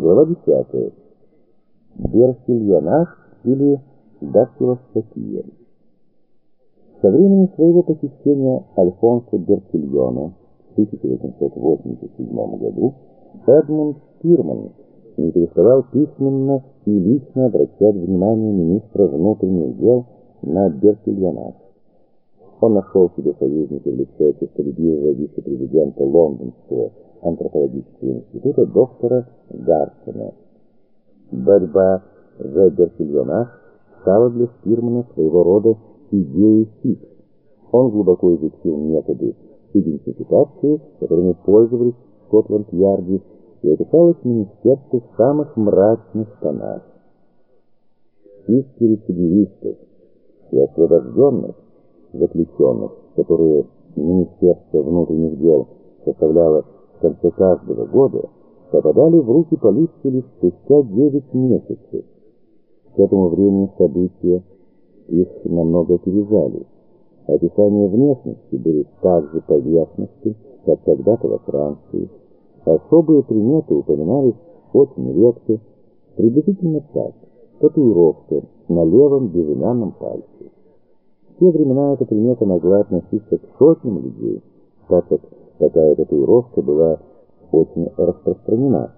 Глава 10. Берсильонаж или дактилоскопия. Со времени своего посещения Альфонсо Берсильона в 1887 году Эдмунд Спирман не переставал письменно и лично обращать внимание министра внутренних дел на Берсильонаж. Он нашел себе союзника в лице честолюбивого вице-президента Лондонского антропологического института доктора Гарсона. Борьба за Берсильонаж стала для Спирмана своего рода идеей фикс. Он глубоко изучил методы идентификации, которыми пользовались в Скотланд-Ярде, и описалось министерство в самых мрачных тонах. Списки рецидивистов и освобожденных заключенных, которые Министерство внутренних дел составляло в конце каждого года, попадали в руки полиции лишь спустя 9 месяцев. К этому времени события их намного опережали. Описания внешности были так же поверхностны, как когда-то во Франции. Особые приметы упоминались очень редко, приблизительно так, татуировка на левом безымянном пальце. Те времена эта примета могла относиться к сотням людей, так как такая татуировка была очень распространена.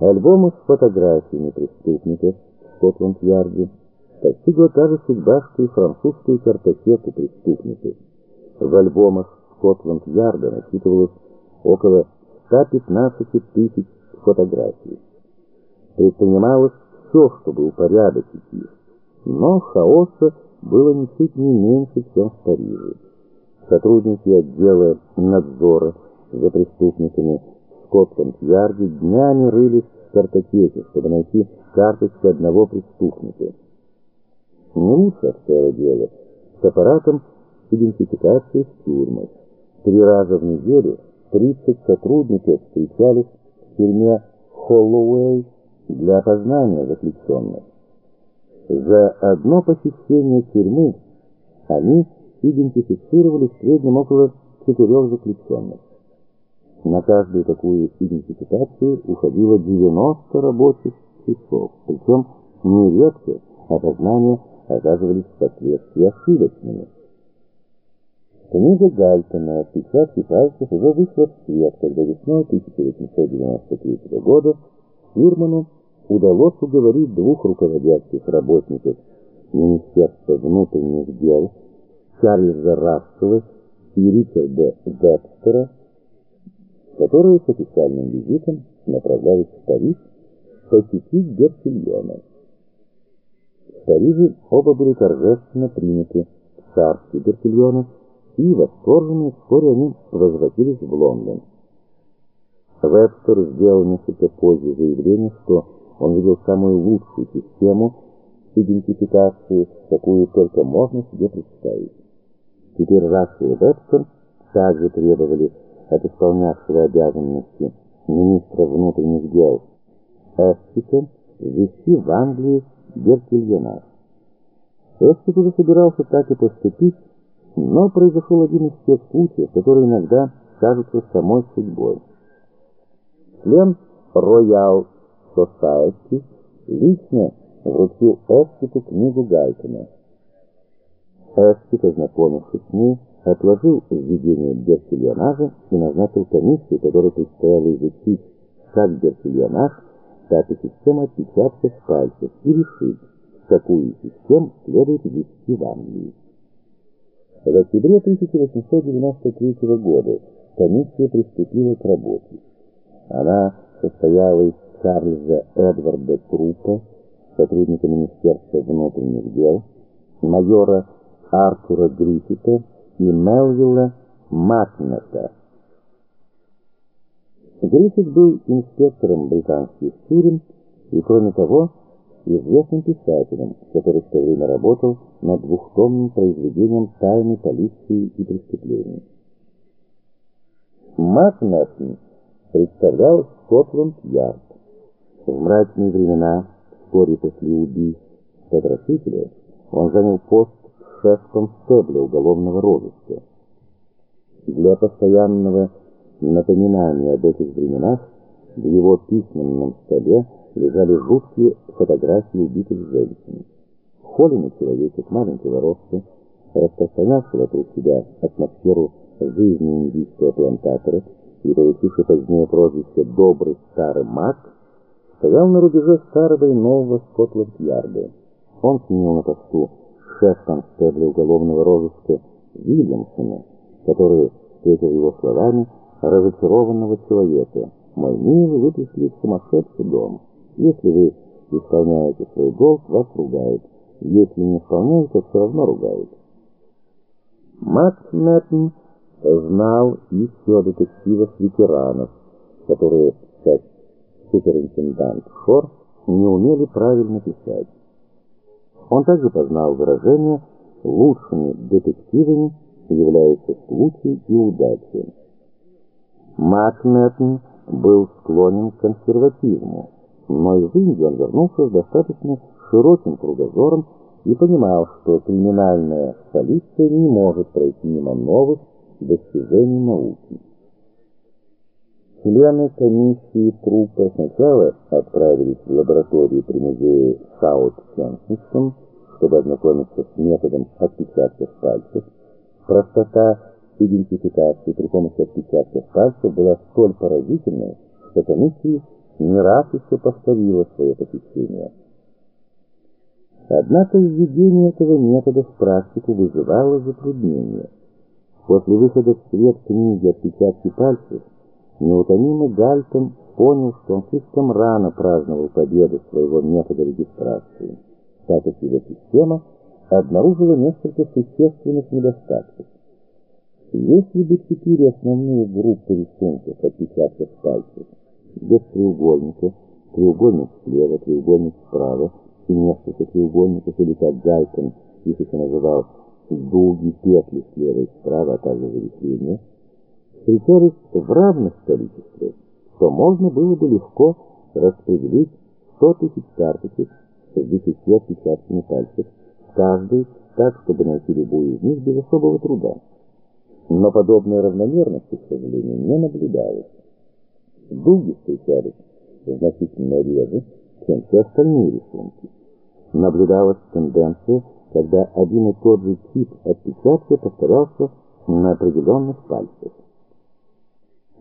Альбомы с фотографиями преступников в Скотланд-Ярде постигла та же судьба, что и французскую картотеку преступников. В альбомах Скотланд-Ярда насчитывалось около 115 тысяч фотографий. Предпринималось все, чтобы упорядочить их, но хаоса было ничуть не меньше, чем в Париже. Сотрудники отдела надзора за преступниками в Скотланд-Ярде днями рылись в картотеке, чтобы найти карточку одного преступника. Не лучше обстояло дело с аппаратом идентификации в тюрьмах. Три раза в неделю 30 сотрудников встречались в тюрьме Холлоуэй для опознания заключенных. За одно посещение тюрьмы они идентифицировали в среднем около четырех заключенных. На каждую такую идентификацию уходило 90 рабочих часов, причем нередко опознания оказывались впоследствии ошибочными. Книга Гальтона «Отпечатки пальцев» уже вышла в свет, когда весной 1893 года Фирману удалось уговорить двух руководящих работников Министерства внутренних дел Чарльза Рассела и Ричарда Вебстера, которые с официальным визитом направлялись в Париж посетить Берсильона. В Париже оба были торжественно приняты в царстве Берсильона, и, восторженные, вскоре они возвратились в Лондон. Вебстер сделал несколько позже заявление, что он видел самую лучшую систему идентификации, какую только можно себе представить. Теперь Рассел и Вебстер также требовали от исполнявшего обязанности министра внутренних дел Асквита ввести в Англию бертильонаж. Асквит уже собирался так и поступить, но произошел один из тех случаев, которые иногда кажутся самой судьбой. Член Royal Society лично вручил Эстику книгу Гальтона. Эстик, ознакомившись с ней, отложил введение Берсильонажа и назначил комиссию, которая предстояло изучить как Берсильонаж, так и систему отпечатков пальцев, и решить, какую систему следует ввести в Англии. В октябре 1893 года комиссия приступила к работе. Она состояла из Чарльза Эдварда Крупа, сотрудника Министерства внутренних дел, майора Артура Гриффита и Мелвилла Макнета. Гриффит был инспектором британских тюрем и, кроме того, известным писателем, который в то время работал над двухтомным произведением «Тайны полиции и преступлений». Макнеттон представлял Скотланд-Ярд. В мрачные времена, вскоре после убийств потрошителя, он занял пост шеф-констебля уголовного розыска. Для постоянного напоминания об этих временах В его письменном столе лежали жуткие фотографии убитых женщин. Холеный человечек маленького роста, распространявший вокруг себя атмосферу жизни индийского плантатора и получивший позднее прозвище «добрый старый маг», стоял на рубеже старого и нового Скотланд-Ярда. Он сменил на посту шеф-констебля уголовного розыска Вильямсона, который встретил его словами разочарованного человека. «Мой милый, вы пришли в сумасшедший дом. Если вы исполняете свой долг, вас ругают. Если не исполняете, все равно ругают». Макс Мэттон знал еще детективов-ветеранов, которые, суперинтендант Шор, не умели правильно писать. Он также познал выражение «лучшими детективами являются случай и удача». Макнеттон был склонен к консерватизму, но из Индии он вернулся с достаточно широким кругозором и понимал, что криминальная полиция не может пройти мимо новых достижений науки. Члены комиссии трупа сначала отправились в лабораторию при музее Саут Кенсингтон, чтобы ознакомиться с методом отпечатков пальцев. Простота идентификации при помощи отпечатков пальцев была столь поразительной, что комиссия не раз еще повторила свое посещение. Однако введение этого метода в практику вызывало затруднения. После выхода в свет книги «Отпечатки пальцев» неутомимый Гальтон понял, что он слишком рано праздновал победу своего метода регистрации, так как его система обнаружила несколько существенных недостатков. Если бы четыре основные группы рисунков отпечатков пальцев без треугольника, треугольник слева, треугольник справа и несколько треугольников, или как Гальтон их еще называл дуги, петли слева и справа, а также завихрения, встречались в равных количествах, то можно было бы легко распределить 100 тысяч карточек с 10 отпечатками пальцев, каждый так, чтобы найти любую из них без особого труда. Но подобной равномерности, к сожалению, не наблюдалось. Дуги встречались значительно реже, чем все остальные рисунки. Наблюдалась тенденция когда один и тот же тип отпечатка повторялся на определенных пальцах.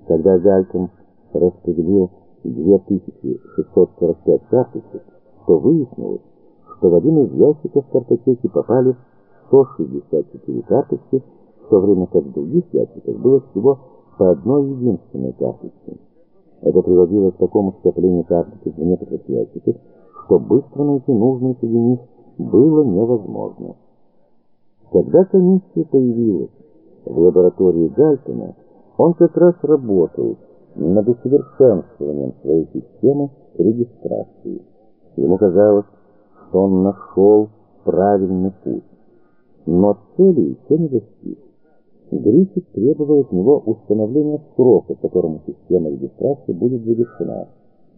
Когда Гальтон распределил 2645 карточек, то выяснилось, что в один из ящиков картотеки попали 164 карточки, в то время как в других ящиках было всего по одной единственной карточке. Это приводило к такому скоплению карточек в некоторых ящиках, что быстро найти нужные среди них было невозможно. Когда комиссия появилась в лаборатории Гальтона, он как раз работал над усовершенствованием своей системы регистрации. Ему казалось, что он нашел правильный путь, но цели еще не достиг. Гриффит требовал от него установления срока, которому система регистрации будет завершена,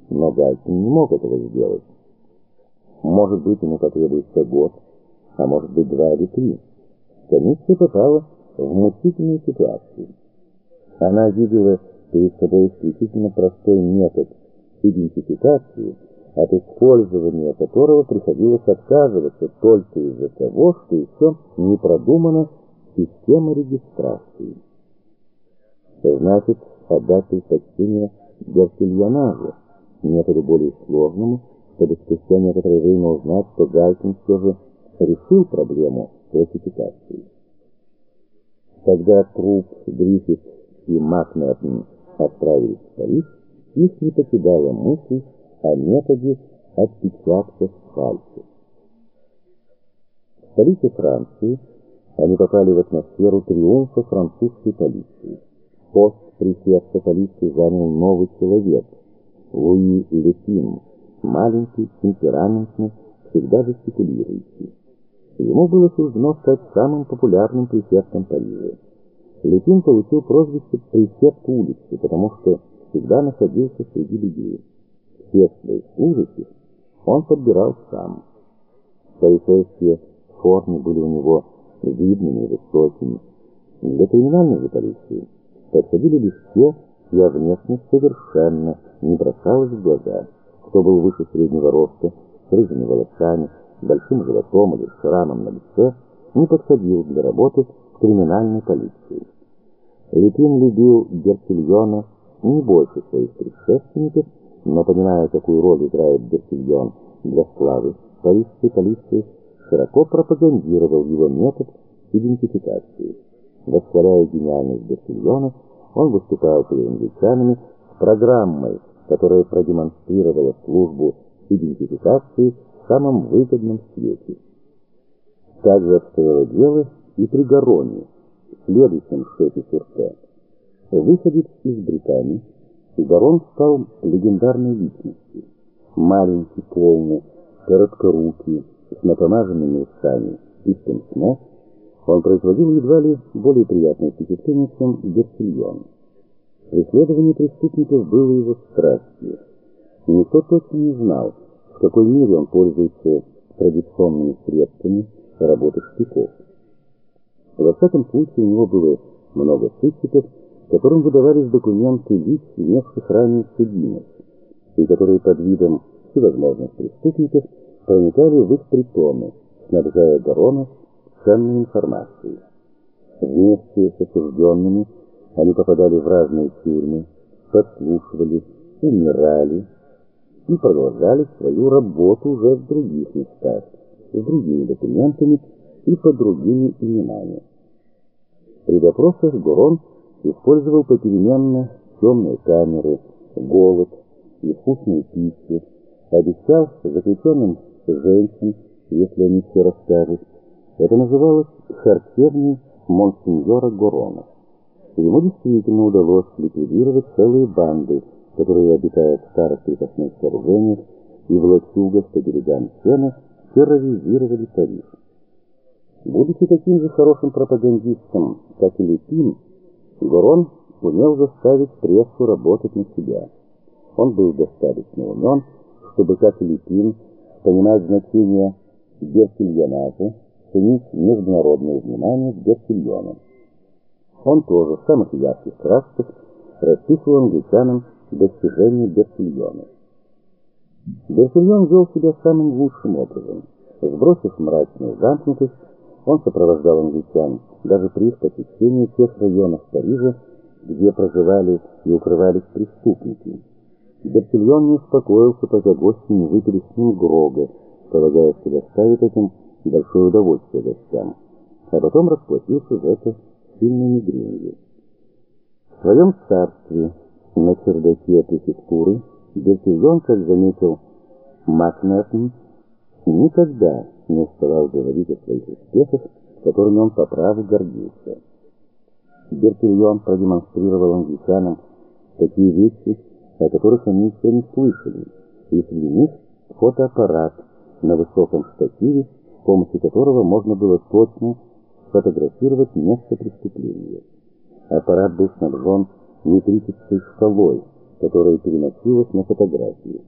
но Гальтон не мог этого сделать. Может быть, ему потребуется год, а может быть, два или три. Комиссия попала в мучительную ситуацию. Она видела перед собой исключительно простой метод идентификации, от использования которого приходилось отказываться только из-за того, что еще не продумана система регистрации. Значит, отдать предпочтение Геркельянажу, методу более сложному, чтобы спустя некоторое время узнать, что Гальтон все же решил проблему классификации. Когда труп Гриффит и Макнеттон отправились в Париж, их не покидала мысль о методе отпечатков пальцев. В столице Франции они попали в атмосферу триумфа французской полиции. Пост префекта полиции занял новый человек – Луи Лепин, маленький, темпераментный, всегда жестикулирующий. Ему было суждено стать самым популярным префектом Парижа. Лепин получил прозвище «префект улицы», потому что всегда находился среди людей. Всех своих служащих он подбирал сам. Полицейские формы были у него видными и высокими. Для криминальной же полиции подходили лишь те, о внешность совершенно не бросалось в глаза. Кто был выше среднего роста, с рыжими волосами, большим животом или шрамом на лице, не подходил для работы в криминальной полиции. Лепин любил Герсильона не больше своих предшественников, но, понимая, какую роль играет Герсильон для славы парижской полиции, широко пропагандировал его метод идентификации. Восхваляя гениальность Герсильона, он выступал перед англичанами с программой, которая продемонстрировала службу идентификации в самом выгодном свете. Также обстояло дело и при Гароне, следующем шефе Сюрте. Выходец из Британии, Гарон стал легендарной личностью. Маленький, полный, короткорукий, с напомаженными ушами и пенсне, он производил едва ли более приятное впечатление, чем Герсильон. Преследование преступников было его страстью. И никто точно не знал, в какой мере он пользуется традиционными средствами работы шпиков. Во всяком случае, у него было много сыщиков, которым выдавались документы лиц, имевших ранее судимость, и которые под видом всевозможных преступников проникали в их притоны, снабжая Гарона ценной информацией. Вместе с осужденными они попадали в разные тюрьмы, подслушивали, умирали и продолжали свою работу уже в других местах, с другими документами и под другими именами. При допросах Гурон использовал попеременно темные камеры, голод и вкусную пищу, обещал заключенным женщин, если они все расскажут. Это называлось характерней монсеньора Горона. Ему действительно удалось ликвидировать целые банды, которые обитают в старых крепостных сооружениях и в лачугах по берегам Сены терроризировали Париж. Будучи таким же хорошим пропагандистом, как и Лепин, Горон умел заставить прессу работать на себя. Он был достаточно умен, чтобы, как и Лепин, понимать значение Герсильонажа, ценить международное внимание к Герсильону. Он тоже в самых ярких красках расписывал англичанам достижения Герсильона. Герсильон вел себя самым лучшим образом. Сбросив мрачную замкнутость, он сопровождал англичан даже при их посещении тех районов Парижа, где проживали и укрывались преступники. Бертильон не успокоился, пока гости не выпили с ним Грога, полагая, что доставит этим большое удовольствие гостям, а потом расплатился за это сильными гривнами. В своем царстве на чердаке префектуры Бертильон, как заметил Никогда не уставал говорить о своих успехах, которыми он по праву гордился. Бертильон продемонстрировал англичанам такие вещи, о которых они еще не слышали, и среди них фотоаппарат на высоком штативе, с помощью которого можно было точно сфотографировать место преступления. Аппарат был снабжен метрической шкалой, которая переносилась на фотографии.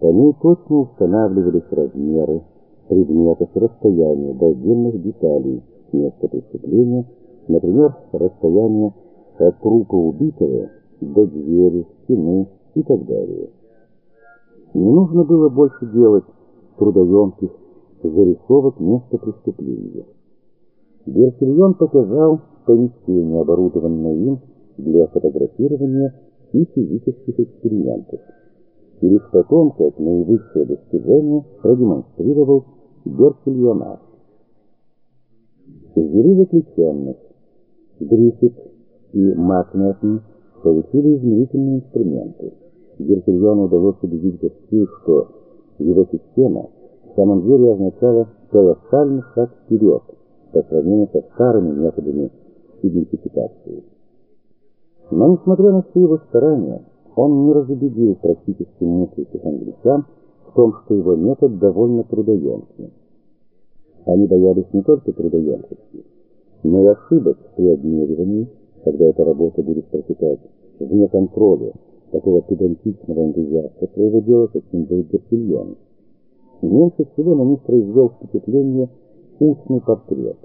По ней точно устанавливались размеры, предметов и расстояния до отдельных деталей места преступления, например, расстояние от трупа убитого до двери, стены и так далее. Не нужно было больше делать трудоемких зарисовок места преступления. Берсильон показал помещение, оборудованное им для фотографирования и физических экспериментов. И лишь потом, как наивысшее достижение, продемонстрировал Берсильонаж. Жюри заключенных Гриффит и Макнертон получили измерительные инструменты. Геркельону удалось убедить гостей, что его система в самом деле означала колоссальный шаг вперед по сравнению со старыми методами идентификации. Но, несмотря на все его старания, он не разубедил практически мыслящих англичан в том, что его метод довольно трудоемкий. Они боялись не только трудоемкости, но и ошибок при обмеривании, когда эта работа будет протекать вне контроля такого педантичного энтузиаста своего дела, каким был Герсильон. Меньше всего на них произвел впечатление устный портрет.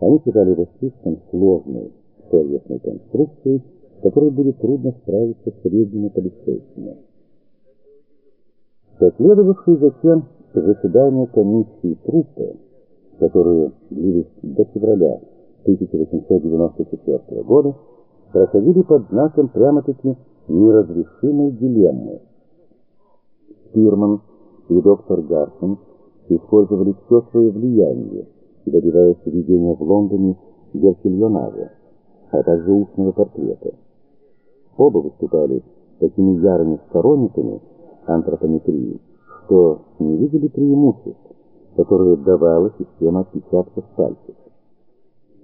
Они считали его слишком сложной словесной конструкцией, с которой будет трудно справиться среднему полицейскому. Последовавшие затем заседания комиссии труппы, которые длились до февраля 1894 года, проходили под знаком прямо-таки неразрешимой дилеммы. Спирман и доктор Гарсон использовали все свое влияние, добиваясь введения в Лондоне Геркельонажа, а также устного портрета. Оба выступали такими ярыми сторонниками антропометрии, что не видели преимуществ, которые давала система отпечатков пальцев.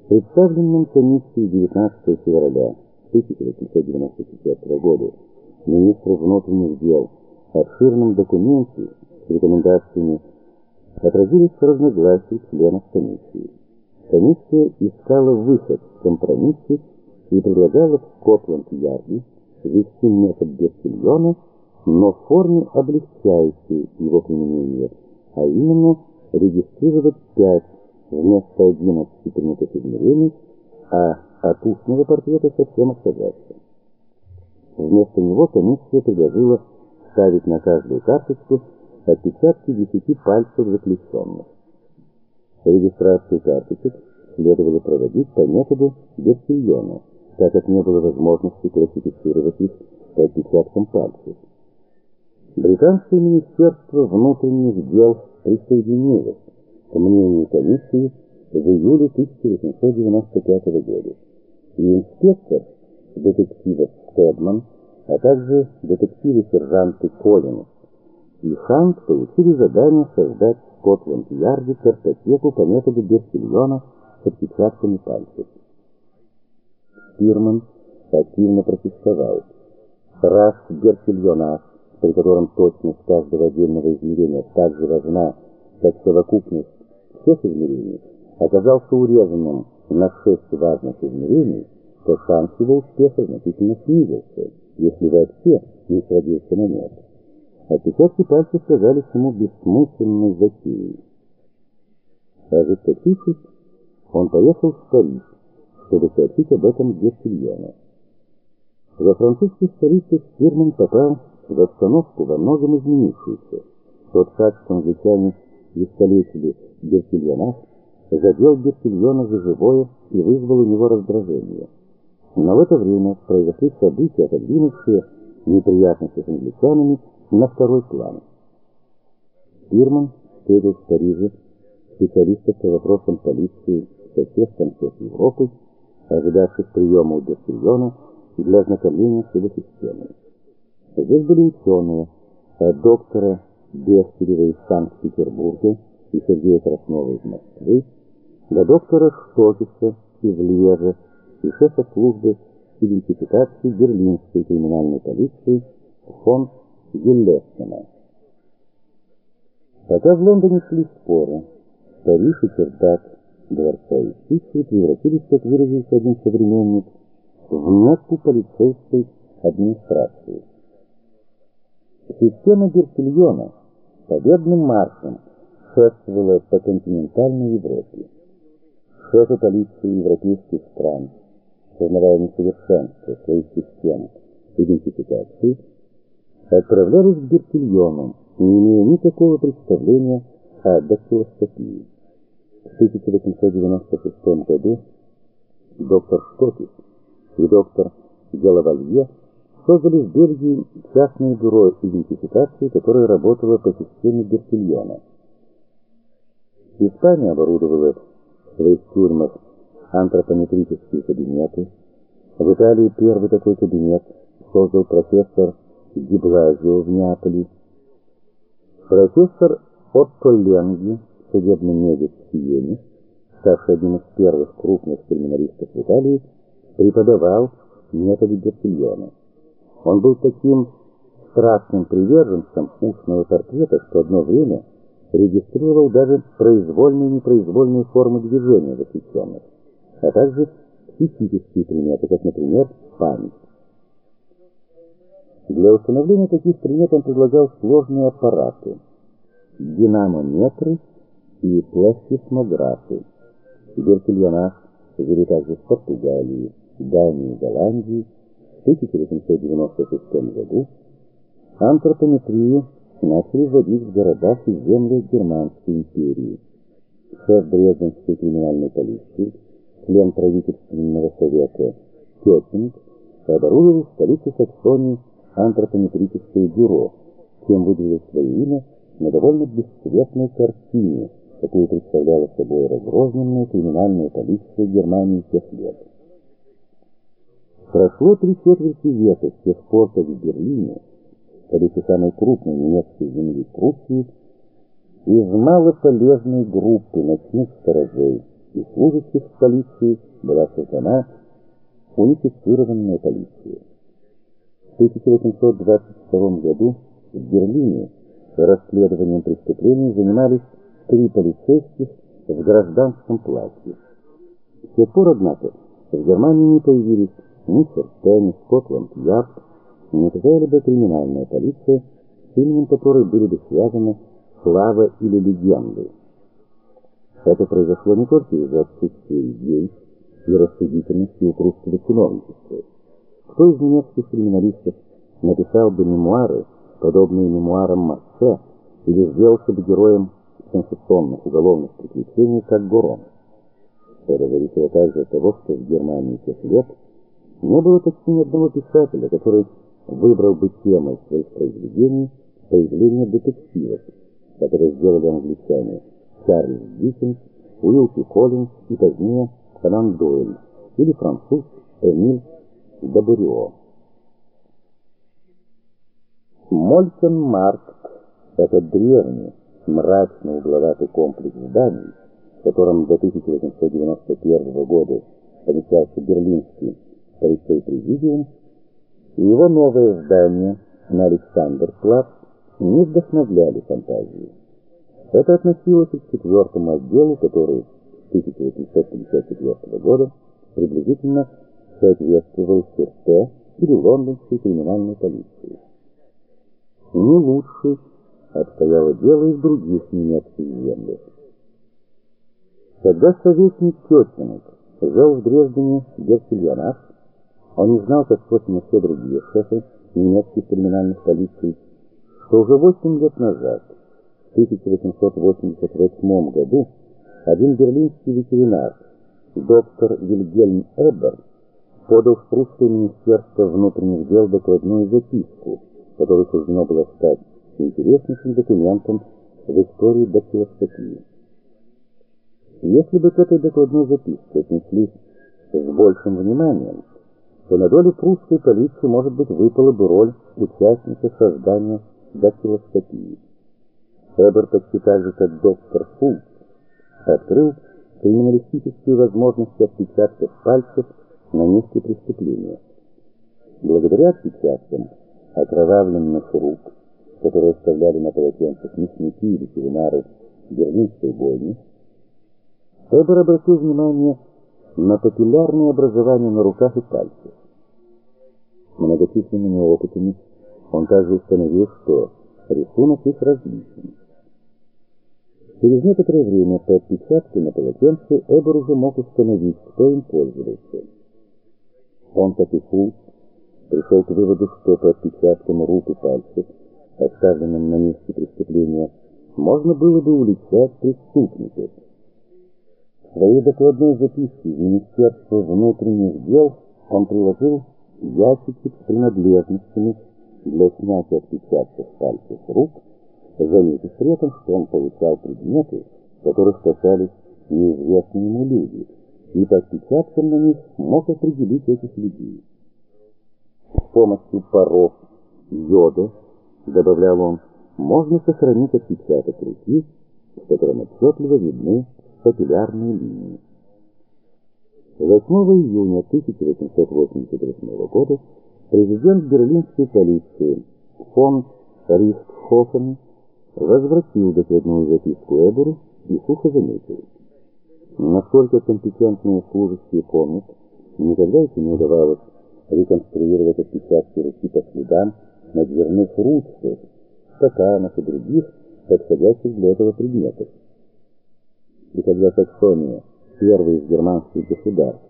Представленным комиссией 19 февраля 1894 года министру внутренних дел обширном документе с рекомендациями отразились разногласия членов комиссии. Комиссия искала выход в компромиссе и предлагала в Скотланд-Ярде ввести метод Берсильона, но в форме облегчающей его применение, а именно регистрировать 5 вместо 11 принятых измерений, а от устного портрета совсем отказаться. Вместо него комиссия предложила ставить на каждую карточку отпечатки 10 пальцев заключенных. Регистрацию карточек следовало проводить по методу Берсильона, так как не было возможности классифицировать их по отпечаткам пальцев. Британское министерство внутренних дел присоединилось к мнению комиссии в июле 1895 года. И инспектор детективов Стедман, а также детективы-сержанты Коллинс и Хант получили задание создать в Скотланд-Ярде картотеку по методу Берсильона с отпечатками пальцев. Спирман активно протестовал. Раз Берсильонаж, при котором точность каждого отдельного измерения так же важна, как совокупность всех измерений, оказался урезанным на шесть важных измерений, то шанс его успеха значительно снизился, если вообще не сводился на нет. Отпечатки пальцев казались ему бессмысленной затеей. Ожесточившись, он поехал в Париж, чтобы сообщить об этом Герсильону. Во французской столице Фирман попал в обстановку во многом изменившуюся. Тот факт, что англичане искалечили Герсильона, задел Герсильона за живое и вызвал у него раздражение. Но в это время произошли события, отодвинувшие неприятности с англичанами на второй план. Фирман встретил в Париже специалистов по вопросам полиции со всех концов Европы, ожидавших приема у Берсильона для ознакомления с его системой. Здесь были ученые, от доктора Бехтерева из Санкт-Петербурга и Сергея Краснова из Москвы, до доктора Штокиса из Льежа и шефа службы идентификации берлинской криминальной полиции фон Гиллессена. Пока в Лондоне шли споры, Париж и чердак дворца юстиции превратились, как выразился один современник, в метку полицейской администрации. Система Берсильона победным маршем шествовала по континентальной Европе. Шефы полиции европейских стран, сознавая несовершенство своих систем идентификации, отправлялись к Берсильону, не имея никакого представления о дактилоскопии. В 1896 году доктор Штокис и доктор Делавалье создали в Бельгии частное бюро идентификации, которое работало по системе Берсильона. Испания оборудовала в своих тюрьмах антропометрические кабинеты. В Италии первый такой кабинет создал профессор Диблазио в Неаполе. Профессор Отто Ленги, судебный медик в Сиене, ставший одним из первых крупных криминалистов в Италии, преподавал методы Берсильона. Он был таким страстным приверженцем устного портрета, что одно время регистрировал даже произвольные и непроизвольные формы движения заключенных, а также психические приметы, как, например, память. Для установления таких примет он предлагал сложные аппараты, динамометры и пластисмографы. Беркельонах вели также с Португалии, Дании Голландии, 1896 году антропометрию начали вводить в городах и землях Германской империи. Шеф Дрезденской криминальной полиции, член правительственного совета Кетинг, оборудовал в столице Саксонии антропометрическое бюро, чем выделил свое имя на довольно бесцветной картине, какую представляла собой разрозненная криминальная полиция Германии тех лет. Прошло три четверти века с тех пор, как в Берлине, столице самой крупной немецкой земли Пруссии, из малополезной группы ночных сторожей и служащих в полиции была создана унифицированная полиция. В 1822 году в Берлине расследованием преступлений занимались три полицейских в гражданском платье. С тех пор, однако, в Германии не появились ни Ферте, ни Скотланд-Ярд, ни какая-либо криминальная полиция, с именем которой были бы связаны слава или легенды. Это произошло не только из-за отсутствия идей и рассудительности у прусского чиновничества. Кто из немецких криминалистов написал бы мемуары, подобные мемуарам Марсе, или сделался бы героем сенсационных уголовных приключений, как Горон? Это зависело также от того, что в Германии тех лет не было почти ни одного писателя, который выбрал бы темой своих произведений появление детективов, которые сделали англичане Чарльз Диккенс, Уилки Коллинз и позднее Конан Дойль или француз Эмиль Дабурио. Мольтон Маркт – это древний, мрачный угловатый комплекс зданий, в котором до 1891 года помещался Берлинский полицейский президиум, и его новое здание на Александр-Плац не вдохновляли фантазию. Это относилось к четвертому отделу, который с 1854 года приблизительно соответствовал СРТ или лондонской криминальной полиции. Не лучше обстояло дело и в других немецких землях. Когда советник Тетинг жил в Дрездене Герцельянах, он не знал, как, впрочем, все другие шефы немецких криминальных полиций, что уже 8 лет назад, в 1888 году, один берлинский ветеринар, доктор Вильгельм Эбер, подал в прусское министерство внутренних дел докладную записку, которая суждено было стать интереснейшим документом в истории дактилоскопии. Если бы к этой докладной записке отнеслись с большим вниманием, то на долю прусской полиции, может быть, выпала бы роль участника создания дактилоскопии. Эбер почти так же, как доктор Фулт, открыл криминалистические возможности отпечатков пальцев на месте преступления. Благодаря отпечаткам окровавленных рук, которые оставляли на полотенцах мясники или ветеринары берлинской бойни, Эбер обратил внимание на папиллярные образования на руках и пальцах. Многочисленными опытами он также установил, что рисунок их различен. Через некоторое время по отпечатке на полотенце Эбер уже мог установить, кто им пользовался. Он, как и Фулс, пришел к выводу, что по отпечаткам рук и пальцев, оставленным на месте преступления, можно было бы уличать преступников. В своей докладной записке в Министерство внутренних дел он приложил ящики с принадлежностями для снятия отпечатков пальцев рук, заметив при этом, что он получал предметы, которых касались неизвестные ему люди, и по отпечаткам на них мог определить этих людей. С помощью паров йода, добавлял он, можно сохранить отпечаток руки, в котором отчетливо видны папиллярные линии. 8 июня 1888 года президент берлинской полиции фон Рихтхофен возвратил докладную записку Эберу и сухо заметил. Насколько компетентные служащие помнят, никогда еще не удавалось реконструировать отпечатки руки по следам на дверных ручках, стаканах и других подходящих для этого предметов и когда Саксония, первый из германских государств,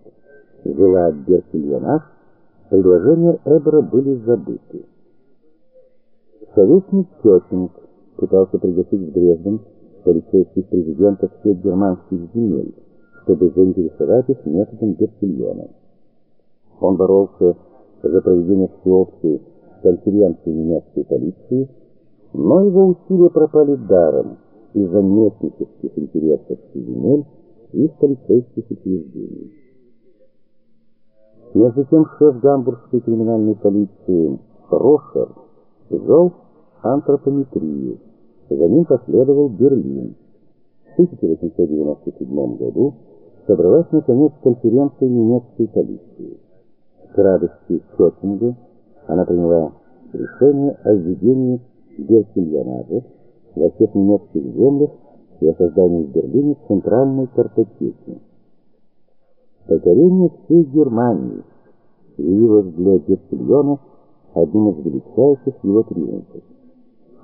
от Беркельонах, предложения Эбера были забыты. Советник Тетинг пытался пригласить в Дрезден полицейских президентов всех германских земель, чтобы заинтересовать их методом Герцельона. Он боролся за проведение всеобщей конференции немецкой полиции, но его усилия пропали даром из-за местнических интересов земель и полицейских учреждений. Между тем шеф гамбургской криминальной полиции Рошер вел антропометрию. За ним последовал Берлин. В 1897 году собралась наконец конференция немецкой полиции. К радости Хёттинга она приняла решение о введении герцельонажа во всех немецких землях и о создании в Берлине центральной картотеки. Покорение всей Германии явилось для Герцельона одним из величайших его триумфов.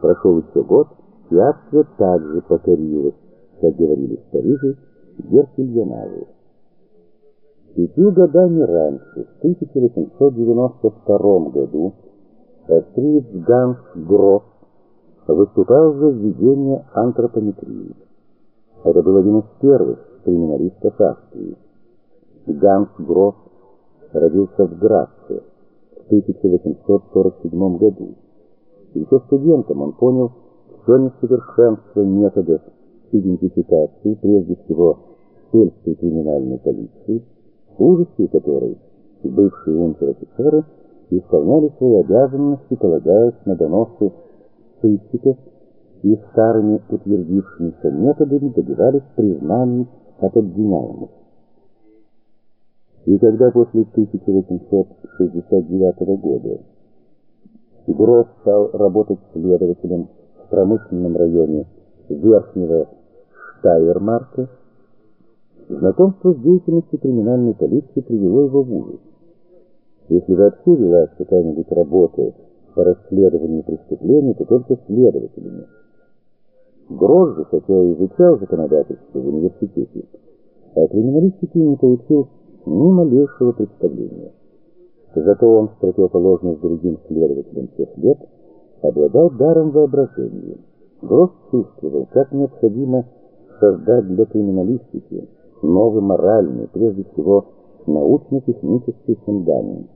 Прошел еще год, и Австрия также покорилась, как говорили в Париже, Герцельонажу. Пятью годами раньше, в 1892 году, австриец Ганс Гроф выступал за введение антропометрии. Это был один из первых криминалистов Австрии. Ганс Гроф родился в Граце в 1847 году. Еще студентом он понял все несовершенство методов идентификации, прежде всего, сельской криминальной полиции, ужасы которой бывшие унтер-офицеры исполняли свои обязанности, полагаясь на доносы сыщиков и старыми утвердившимися методами добивались признаний от обвиняемых. И когда после 1869 года Гросс стал работать следователем в промышленном районе Верхнего Штайермарка, знакомство с деятельностью криминальной полиции привело его в ужас. Если вообще велась какая-нибудь работа по расследованию преступлений, то только следователями. Гросс же, хотя и изучал законодательство в университете, а криминалистики не получил ни малейшего представления. Зато он, в противоположность другим следователям тех лет, обладал даром воображения. Гросс чувствовал, как необходимо создать для криминалистики новый моральный, прежде всего, научно-технический фундамент.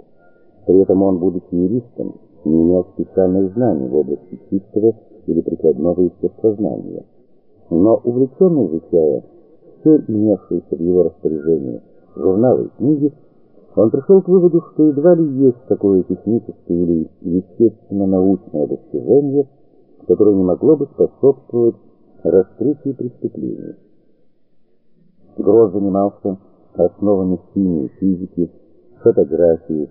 При этом он, будучи юристом, не имел специальных знаний в области чистого или прикладного естествознания. Но увлеченно изучая все имевшиеся в его распоряжении журналы и книги, он пришел к выводу, что едва ли есть такое техническое или естественно-научное достижение, которое не могло бы способствовать раскрытию преступлений. Гроз занимался основами химии, физики, фотографии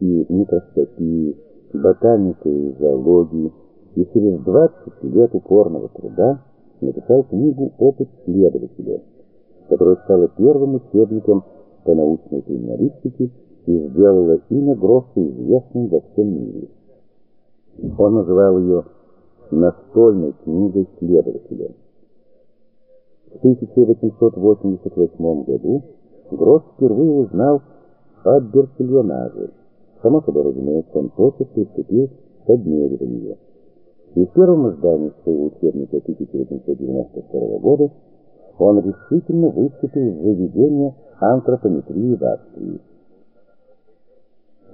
и микроскопии, ботаникой и зоологии, и через 20 лет упорного труда написал книгу «Опыт следователя», которая стала первым учебником по научной криминалистике и сделала имя Гросса известным во всем мире. Он называл ее «настольной книгой следователя». В 1888 году Гросс впервые узнал о берсельонаже. Само собой разумеется, он тотчас приступил к обмериванию. И в первом издании своего учебника 1892 года он решительно выступил за введение антропометрии в Австрии.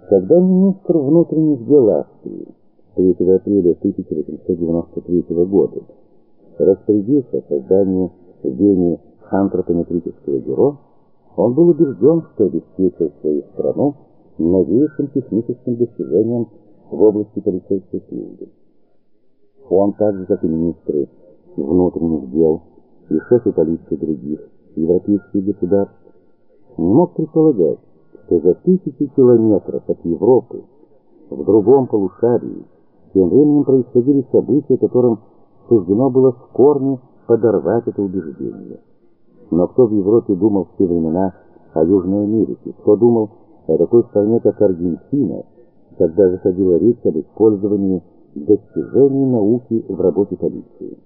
Когда министр внутренних дел Австрии 3 апреля 1893 года распорядился о создании Вене антропометрического бюро, он был убежден, что обеспечил свою страну новейшим техническим достижением в области полицейской службы. Он, так же как и министры внутренних дел и шефы полиции других европейских государств, не мог предполагать, что за тысячи километров от Европы, в другом полушарии, тем временем происходили события, которым суждено было в корне подорвать это убеждение. Но кто в Европе думал в те времена о Южной Америке? Кто думал о такой стране, как Аргентина, когда заходила речь об использовании достижений науки в работе полиции?